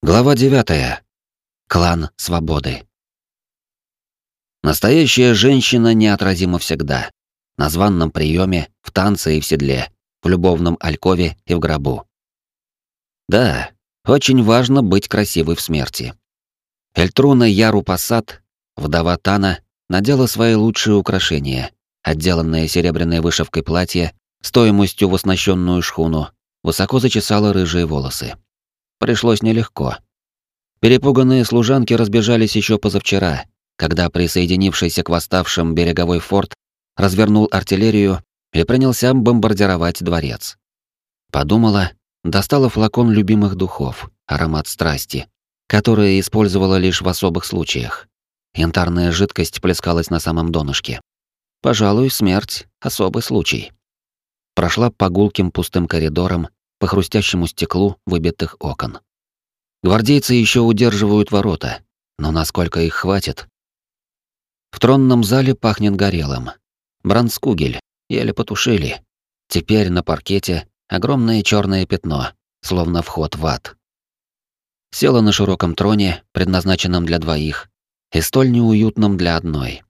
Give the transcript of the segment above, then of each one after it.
Глава 9. Клан Свободы. Настоящая женщина неотразима всегда. На званном приеме, в танце и в седле, в любовном алькове и в гробу. Да, очень важно быть красивой в смерти. Эльтруна Яру Пассат, вдова Тана, надела свои лучшие украшения, отделанное серебряной вышивкой платье, стоимостью в оснащенную шхуну, высоко зачесала рыжие волосы. Пришлось нелегко. Перепуганные служанки разбежались еще позавчера, когда присоединившийся к восставшим береговой форт развернул артиллерию и принялся бомбардировать дворец. Подумала, достала флакон любимых духов, аромат страсти, которые использовала лишь в особых случаях. Янтарная жидкость плескалась на самом донышке. Пожалуй, смерть — особый случай. Прошла по гулким пустым коридорам, по хрустящему стеклу выбитых окон. Гвардейцы еще удерживают ворота, но насколько их хватит? В тронном зале пахнет горелым. Бранскугель еле потушили. Теперь на паркете огромное черное пятно, словно вход в ад. Села на широком троне, предназначенном для двоих, и столь неуютном для одной.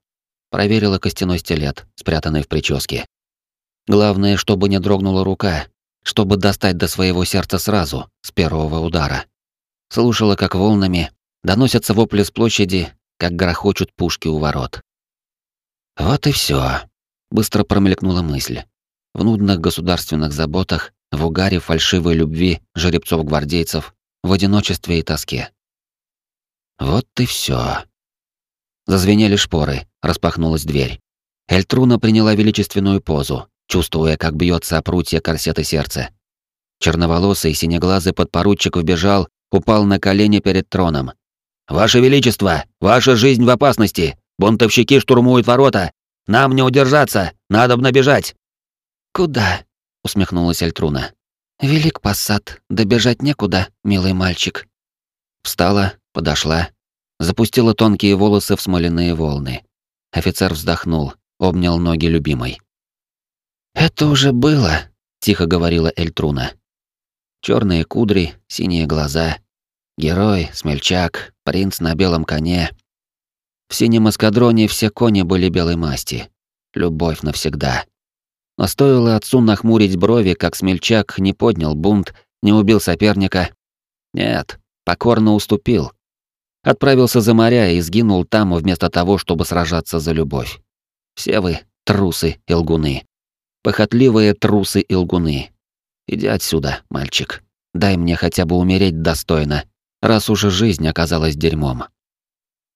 Проверила костяной стилет, спрятанный в прическе. Главное, чтобы не дрогнула рука, чтобы достать до своего сердца сразу, с первого удара. Слушала, как волнами доносятся вопли с площади, как грохочут пушки у ворот. Вот и все. Быстро промелькнула мысль. В нудных государственных заботах, в угаре фальшивой любви жеребцов-гвардейцев, в одиночестве и тоске. Вот и все. Зазвенели шпоры, распахнулась дверь. Эльтруна приняла величественную позу, чувствуя, как бьется о прутья корсета сердца. Черноволосый синеглазый подпоручик вбежал, упал на колени перед троном. «Ваше Величество, ваша жизнь в опасности! Бунтовщики штурмуют ворота! Нам не удержаться! Надо бежать!» «Куда?» — усмехнулась Альтруна. «Велик посад, добежать некуда, милый мальчик». Встала, подошла, запустила тонкие волосы в смоляные волны. Офицер вздохнул, обнял ноги любимой. «Это уже было», — тихо говорила Эльтруна. Черные кудри, синие глаза. Герой, смельчак, принц на белом коне. В синем эскадроне все кони были белой масти. Любовь навсегда. Но стоило отцу нахмурить брови, как смельчак не поднял бунт, не убил соперника. Нет, покорно уступил. Отправился за моря и сгинул там вместо того, чтобы сражаться за любовь. Все вы трусы и лгуны. Похотливые трусы и лгуны. Иди отсюда, мальчик. Дай мне хотя бы умереть достойно, раз уже жизнь оказалась дерьмом.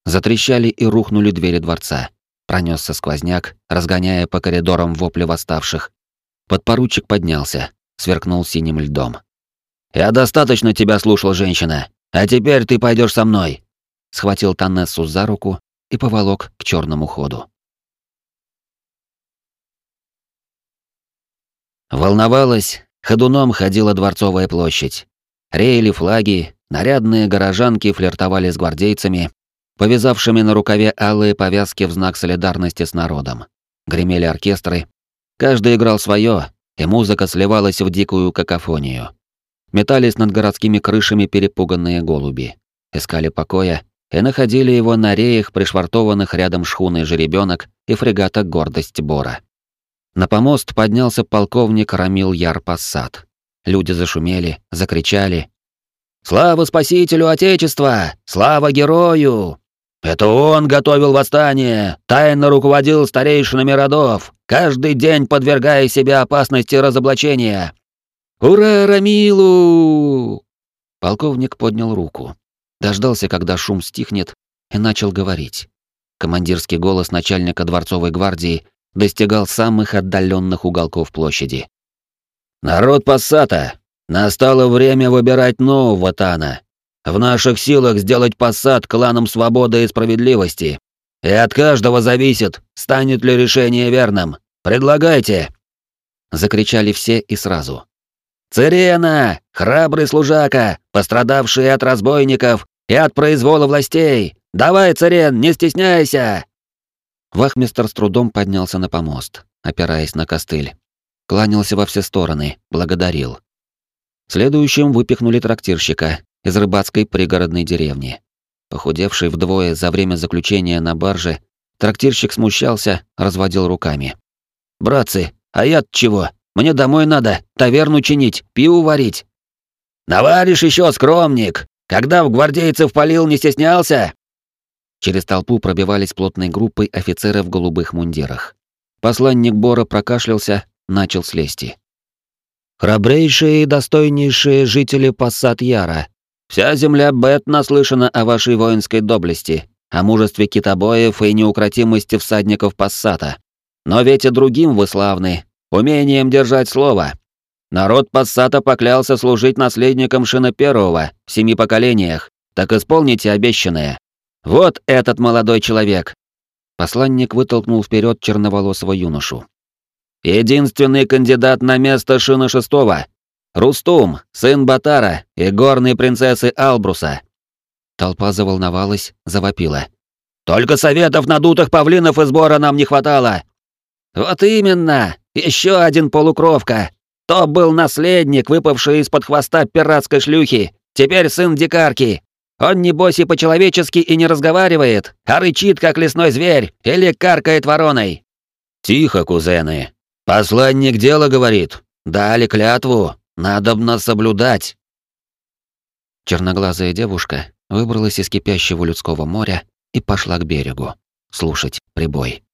Затрещали и рухнули двери дворца. Пронесся сквозняк, разгоняя по коридорам вопли восставших. Подпоручик поднялся, сверкнул синим льдом. «Я достаточно тебя слушал, женщина, а теперь ты пойдешь со мной!» Схватил Танессу за руку и поволок к черному ходу. Волновалась, ходуном ходила Дворцовая площадь. Реяли флаги, нарядные горожанки флиртовали с гвардейцами, повязавшими на рукаве алые повязки в знак солидарности с народом. Гремели оркестры. Каждый играл свое, и музыка сливалась в дикую какофонию. Метались над городскими крышами перепуганные голуби. Искали покоя и находили его на реях, пришвартованных рядом шхуной жеребенок и фрегата «Гордость Бора». На помост поднялся полковник Рамил Ярпассад. Люди зашумели, закричали. «Слава спасителю Отечества! Слава герою! Это он готовил восстание, тайно руководил старейшинами родов, каждый день подвергая себя опасности разоблачения. Ура, Рамилу!» Полковник поднял руку, дождался, когда шум стихнет, и начал говорить. Командирский голос начальника дворцовой гвардии достигал самых отдаленных уголков площади. «Народ Пассата! Настало время выбирать нового Тана. В наших силах сделать Пассат кланом свободы и справедливости. И от каждого зависит, станет ли решение верным. Предлагайте!» Закричали все и сразу. «Цирена! Храбрый служака, пострадавший от разбойников и от произвола властей! Давай, Цирен, не стесняйся!» Вахмистр с трудом поднялся на помост, опираясь на костыль. Кланялся во все стороны, благодарил. Следующим выпихнули трактирщика, из рыбацкой пригородной деревни. Похудевший вдвое за время заключения на барже, трактирщик смущался, разводил руками. «Братцы, а я чего? Мне домой надо, таверну чинить, пиво варить». «Наваришь еще, скромник! Когда в гвардейцев полил, не стеснялся?» Через толпу пробивались плотной группой офицеры в голубых мундирах. Посланник Бора прокашлялся, начал слезти. «Храбрейшие и достойнейшие жители Пассат-Яра, вся земля Бет наслышана о вашей воинской доблести, о мужестве китобоев и неукротимости всадников Пассата. Но ведь и другим вы славны, умением держать слово. Народ Пассата поклялся служить наследником Шина Первого в семи поколениях, так исполните обещанное. Вот этот молодой человек!» Посланник вытолкнул вперед черноволосого юношу. «Единственный кандидат на место Шина Шестого. Рустум, сын Батара и горной принцессы Албруса». Толпа заволновалась, завопила. «Только советов надутых павлинов и сбора нам не хватало!» «Вот именно! Еще один полукровка! То был наследник, выпавший из-под хвоста пиратской шлюхи, теперь сын дикарки! Он, небось, и по-человечески и не разговаривает, а рычит, как лесной зверь, или каркает вороной. Тихо, кузены. Посланник дело говорит. Дали клятву, надобно соблюдать. Черноглазая девушка выбралась из кипящего людского моря и пошла к берегу, слушать прибой.